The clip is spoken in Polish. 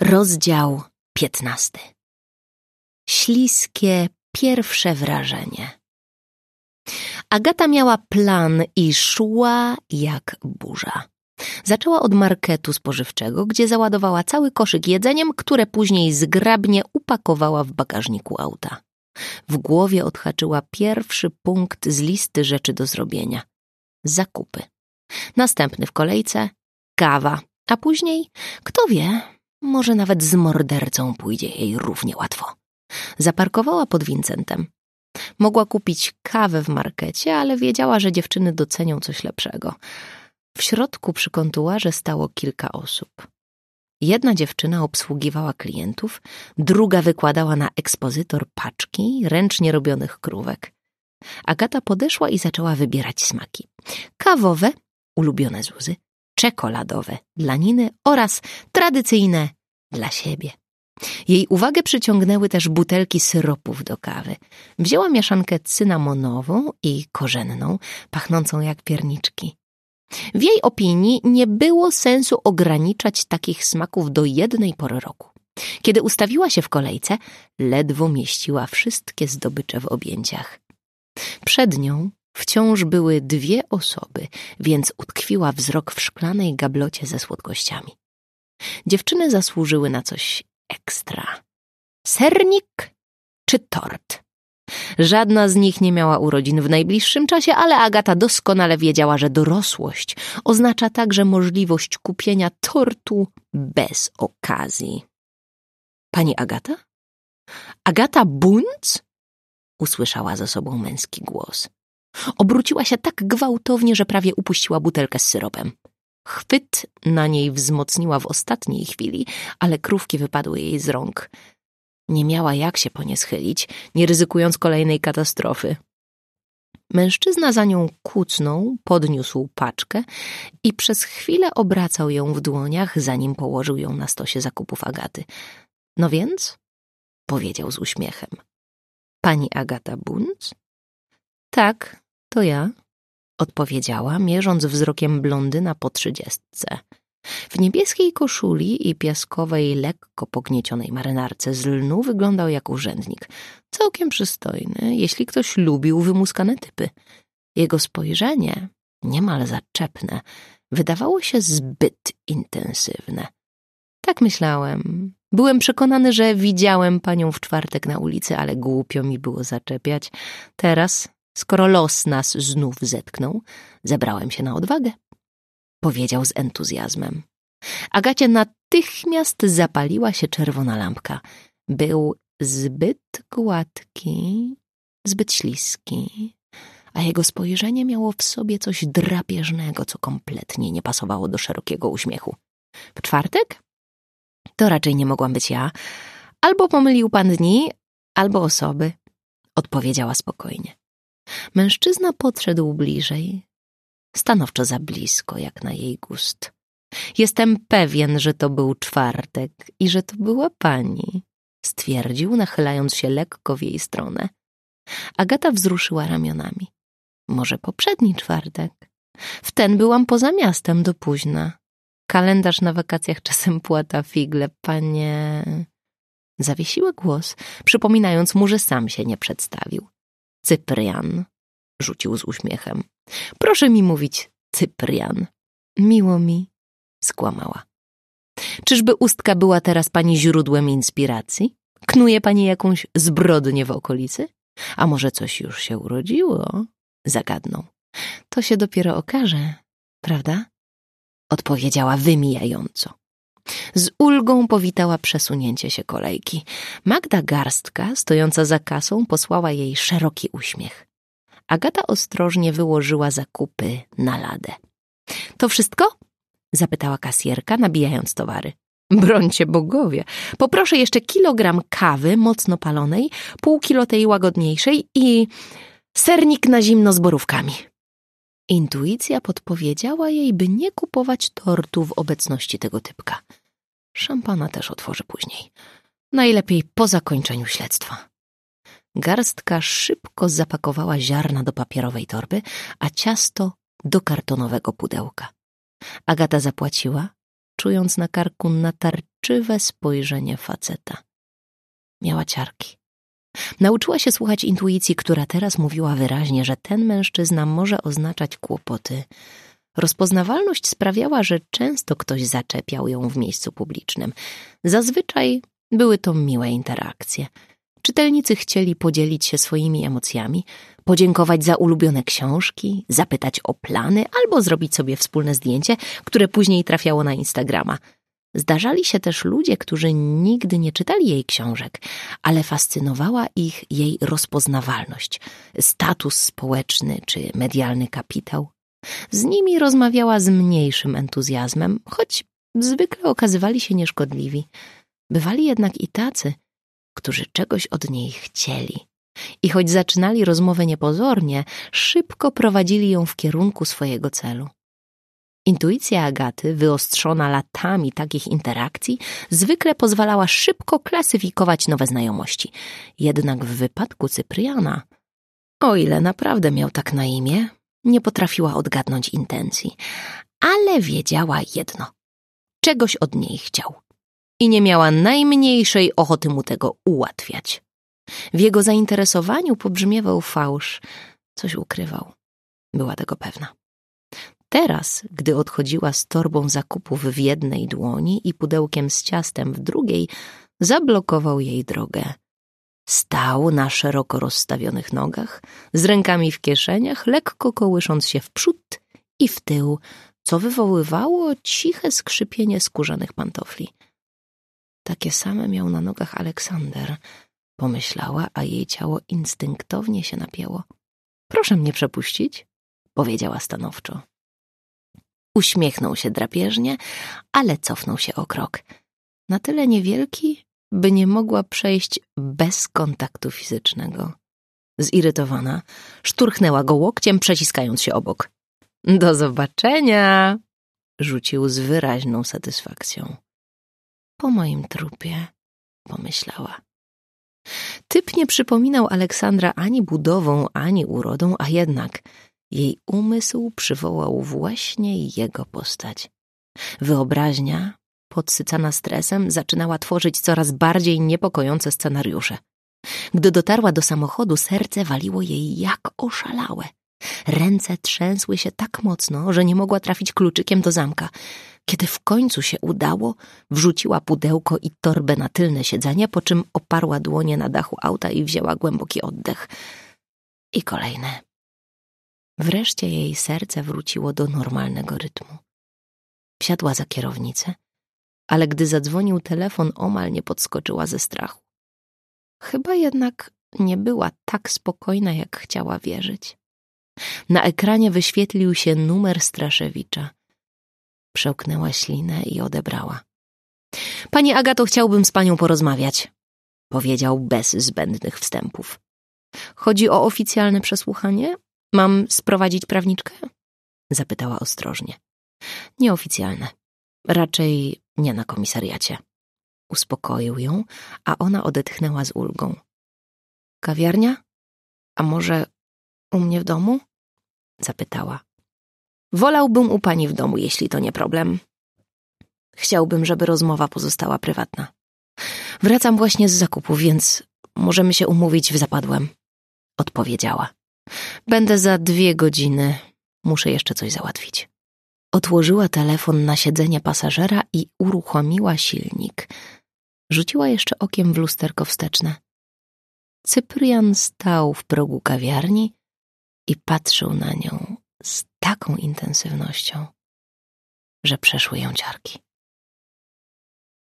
Rozdział piętnasty. Śliskie pierwsze wrażenie. Agata miała plan i szła jak burza. Zaczęła od marketu spożywczego, gdzie załadowała cały koszyk jedzeniem, które później zgrabnie upakowała w bagażniku auta. W głowie odhaczyła pierwszy punkt z listy rzeczy do zrobienia. Zakupy. Następny w kolejce kawa, a później, kto wie, może nawet z mordercą pójdzie jej równie łatwo. Zaparkowała pod Vincentem. Mogła kupić kawę w markecie, ale wiedziała, że dziewczyny docenią coś lepszego. W środku przy kontuarze stało kilka osób. Jedna dziewczyna obsługiwała klientów, druga wykładała na ekspozytor paczki ręcznie robionych krówek. Agata podeszła i zaczęła wybierać smaki. Kawowe, ulubione Zuzy, czekoladowe dla Niny oraz tradycyjne dla siebie. Jej uwagę przyciągnęły też butelki syropów do kawy. Wzięła mieszankę cynamonową i korzenną, pachnącą jak pierniczki. W jej opinii nie było sensu ograniczać takich smaków do jednej pory roku. Kiedy ustawiła się w kolejce, ledwo mieściła wszystkie zdobycze w objęciach. Przed nią wciąż były dwie osoby, więc utkwiła wzrok w szklanej gablocie ze słodkościami. Dziewczyny zasłużyły na coś ekstra. Sernik czy tort? Żadna z nich nie miała urodzin w najbliższym czasie, ale Agata doskonale wiedziała, że dorosłość oznacza także możliwość kupienia tortu bez okazji. Pani Agata? Agata Bunc? Usłyszała za sobą męski głos. Obróciła się tak gwałtownie, że prawie upuściła butelkę z syropem. Chwyt na niej wzmocniła w ostatniej chwili, ale krówki wypadły jej z rąk. Nie miała jak się po nie schylić, nie ryzykując kolejnej katastrofy. Mężczyzna za nią kucnął, podniósł paczkę i przez chwilę obracał ją w dłoniach, zanim położył ją na stosie zakupów Agaty. No więc? powiedział z uśmiechem. Pani Agata Bunc? Tak, to ja, odpowiedziała, mierząc wzrokiem blondyna po trzydziestce. W niebieskiej koszuli i piaskowej, lekko pogniecionej marynarce z lnu wyglądał jak urzędnik. Całkiem przystojny, jeśli ktoś lubił wymuskane typy. Jego spojrzenie, niemal zaczepne, wydawało się zbyt intensywne. Tak myślałem. Byłem przekonany, że widziałem panią w czwartek na ulicy, ale głupio mi było zaczepiać. Teraz Skoro los nas znów zetknął, zebrałem się na odwagę. Powiedział z entuzjazmem. Agacie natychmiast zapaliła się czerwona lampka. Był zbyt gładki, zbyt śliski, a jego spojrzenie miało w sobie coś drapieżnego, co kompletnie nie pasowało do szerokiego uśmiechu. W czwartek? To raczej nie mogłam być ja. Albo pomylił pan dni, albo osoby, odpowiedziała spokojnie. Mężczyzna podszedł bliżej, stanowczo za blisko, jak na jej gust. Jestem pewien, że to był czwartek i że to była pani, stwierdził, nachylając się lekko w jej stronę. Agata wzruszyła ramionami. Może poprzedni czwartek. W ten byłam poza miastem do późna. Kalendarz na wakacjach czasem płata figle, panie. Zawiesiła głos, przypominając mu, że sam się nie przedstawił. Cyprian, rzucił z uśmiechem. Proszę mi mówić Cyprian. Miło mi, skłamała. Czyżby ustka była teraz pani źródłem inspiracji? Knuje pani jakąś zbrodnię w okolicy? A może coś już się urodziło? Zagadnął. To się dopiero okaże, prawda? Odpowiedziała wymijająco. Z ulgą powitała przesunięcie się kolejki. Magda Garstka, stojąca za kasą, posłała jej szeroki uśmiech. Agata ostrożnie wyłożyła zakupy na ladę. To wszystko? zapytała kasjerka, nabijając towary. Brońcie bogowie. Poproszę jeszcze kilogram kawy mocno palonej, pół kilo tej łagodniejszej i sernik na zimno z borówkami. Intuicja podpowiedziała jej, by nie kupować tortu w obecności tego typka. Szampana też otworzy później. Najlepiej po zakończeniu śledztwa. Garstka szybko zapakowała ziarna do papierowej torby, a ciasto do kartonowego pudełka. Agata zapłaciła, czując na karku natarczywe spojrzenie faceta. Miała ciarki. Nauczyła się słuchać intuicji, która teraz mówiła wyraźnie, że ten mężczyzna może oznaczać kłopoty. Rozpoznawalność sprawiała, że często ktoś zaczepiał ją w miejscu publicznym. Zazwyczaj były to miłe interakcje. Czytelnicy chcieli podzielić się swoimi emocjami, podziękować za ulubione książki, zapytać o plany albo zrobić sobie wspólne zdjęcie, które później trafiało na Instagrama. Zdarzali się też ludzie, którzy nigdy nie czytali jej książek, ale fascynowała ich jej rozpoznawalność, status społeczny czy medialny kapitał. Z nimi rozmawiała z mniejszym entuzjazmem, choć zwykle okazywali się nieszkodliwi. Bywali jednak i tacy, którzy czegoś od niej chcieli. I choć zaczynali rozmowę niepozornie, szybko prowadzili ją w kierunku swojego celu. Intuicja Agaty, wyostrzona latami takich interakcji, zwykle pozwalała szybko klasyfikować nowe znajomości. Jednak w wypadku Cypriana, o ile naprawdę miał tak na imię, nie potrafiła odgadnąć intencji, ale wiedziała jedno: czegoś od niej chciał. I nie miała najmniejszej ochoty mu tego ułatwiać. W jego zainteresowaniu pobrzmiewał fałsz, coś ukrywał. Była tego pewna. Teraz, gdy odchodziła z torbą zakupów w jednej dłoni i pudełkiem z ciastem w drugiej, zablokował jej drogę. Stał na szeroko rozstawionych nogach, z rękami w kieszeniach, lekko kołysząc się w przód i w tył, co wywoływało ciche skrzypienie skórzanych pantofli. Takie same miał na nogach Aleksander, pomyślała, a jej ciało instynktownie się napięło. Proszę mnie przepuścić, powiedziała stanowczo. Uśmiechnął się drapieżnie, ale cofnął się o krok. Na tyle niewielki, by nie mogła przejść bez kontaktu fizycznego. Zirytowana, szturchnęła go łokciem, przeciskając się obok. Do zobaczenia! rzucił z wyraźną satysfakcją. Po moim trupie, pomyślała. Typ nie przypominał Aleksandra ani budową, ani urodą, a jednak jej umysł przywołał właśnie jego postać. Wyobraźnia, podsycana stresem, zaczynała tworzyć coraz bardziej niepokojące scenariusze. Gdy dotarła do samochodu, serce waliło jej jak oszalałe. Ręce trzęsły się tak mocno, że nie mogła trafić kluczykiem do zamka. Kiedy w końcu się udało, wrzuciła pudełko i torbę na tylne siedzenie, po czym oparła dłonie na dachu auta i wzięła głęboki oddech. I kolejne. Wreszcie jej serce wróciło do normalnego rytmu. Wsiadła za kierownicę, ale gdy zadzwonił telefon, omal nie podskoczyła ze strachu. Chyba jednak nie była tak spokojna, jak chciała wierzyć. Na ekranie wyświetlił się numer Straszewicza. Przełknęła ślinę i odebrała. Pani Agato, chciałbym z panią porozmawiać, powiedział bez zbędnych wstępów. Chodzi o oficjalne przesłuchanie? Mam sprowadzić prawniczkę? Zapytała ostrożnie. Nieoficjalne. Raczej nie na komisariacie. Uspokoił ją, a ona odetchnęła z ulgą. Kawiarnia? A może u mnie w domu? Zapytała. Wolałbym u pani w domu, jeśli to nie problem. Chciałbym, żeby rozmowa pozostała prywatna. Wracam właśnie z zakupów, więc możemy się umówić w zapadłem. Odpowiedziała. Będę za dwie godziny. Muszę jeszcze coś załatwić. Odłożyła telefon na siedzenie pasażera i uruchomiła silnik. Rzuciła jeszcze okiem w lusterko wsteczne. Cyprian stał w progu kawiarni i patrzył na nią z taką intensywnością, że przeszły ją ciarki.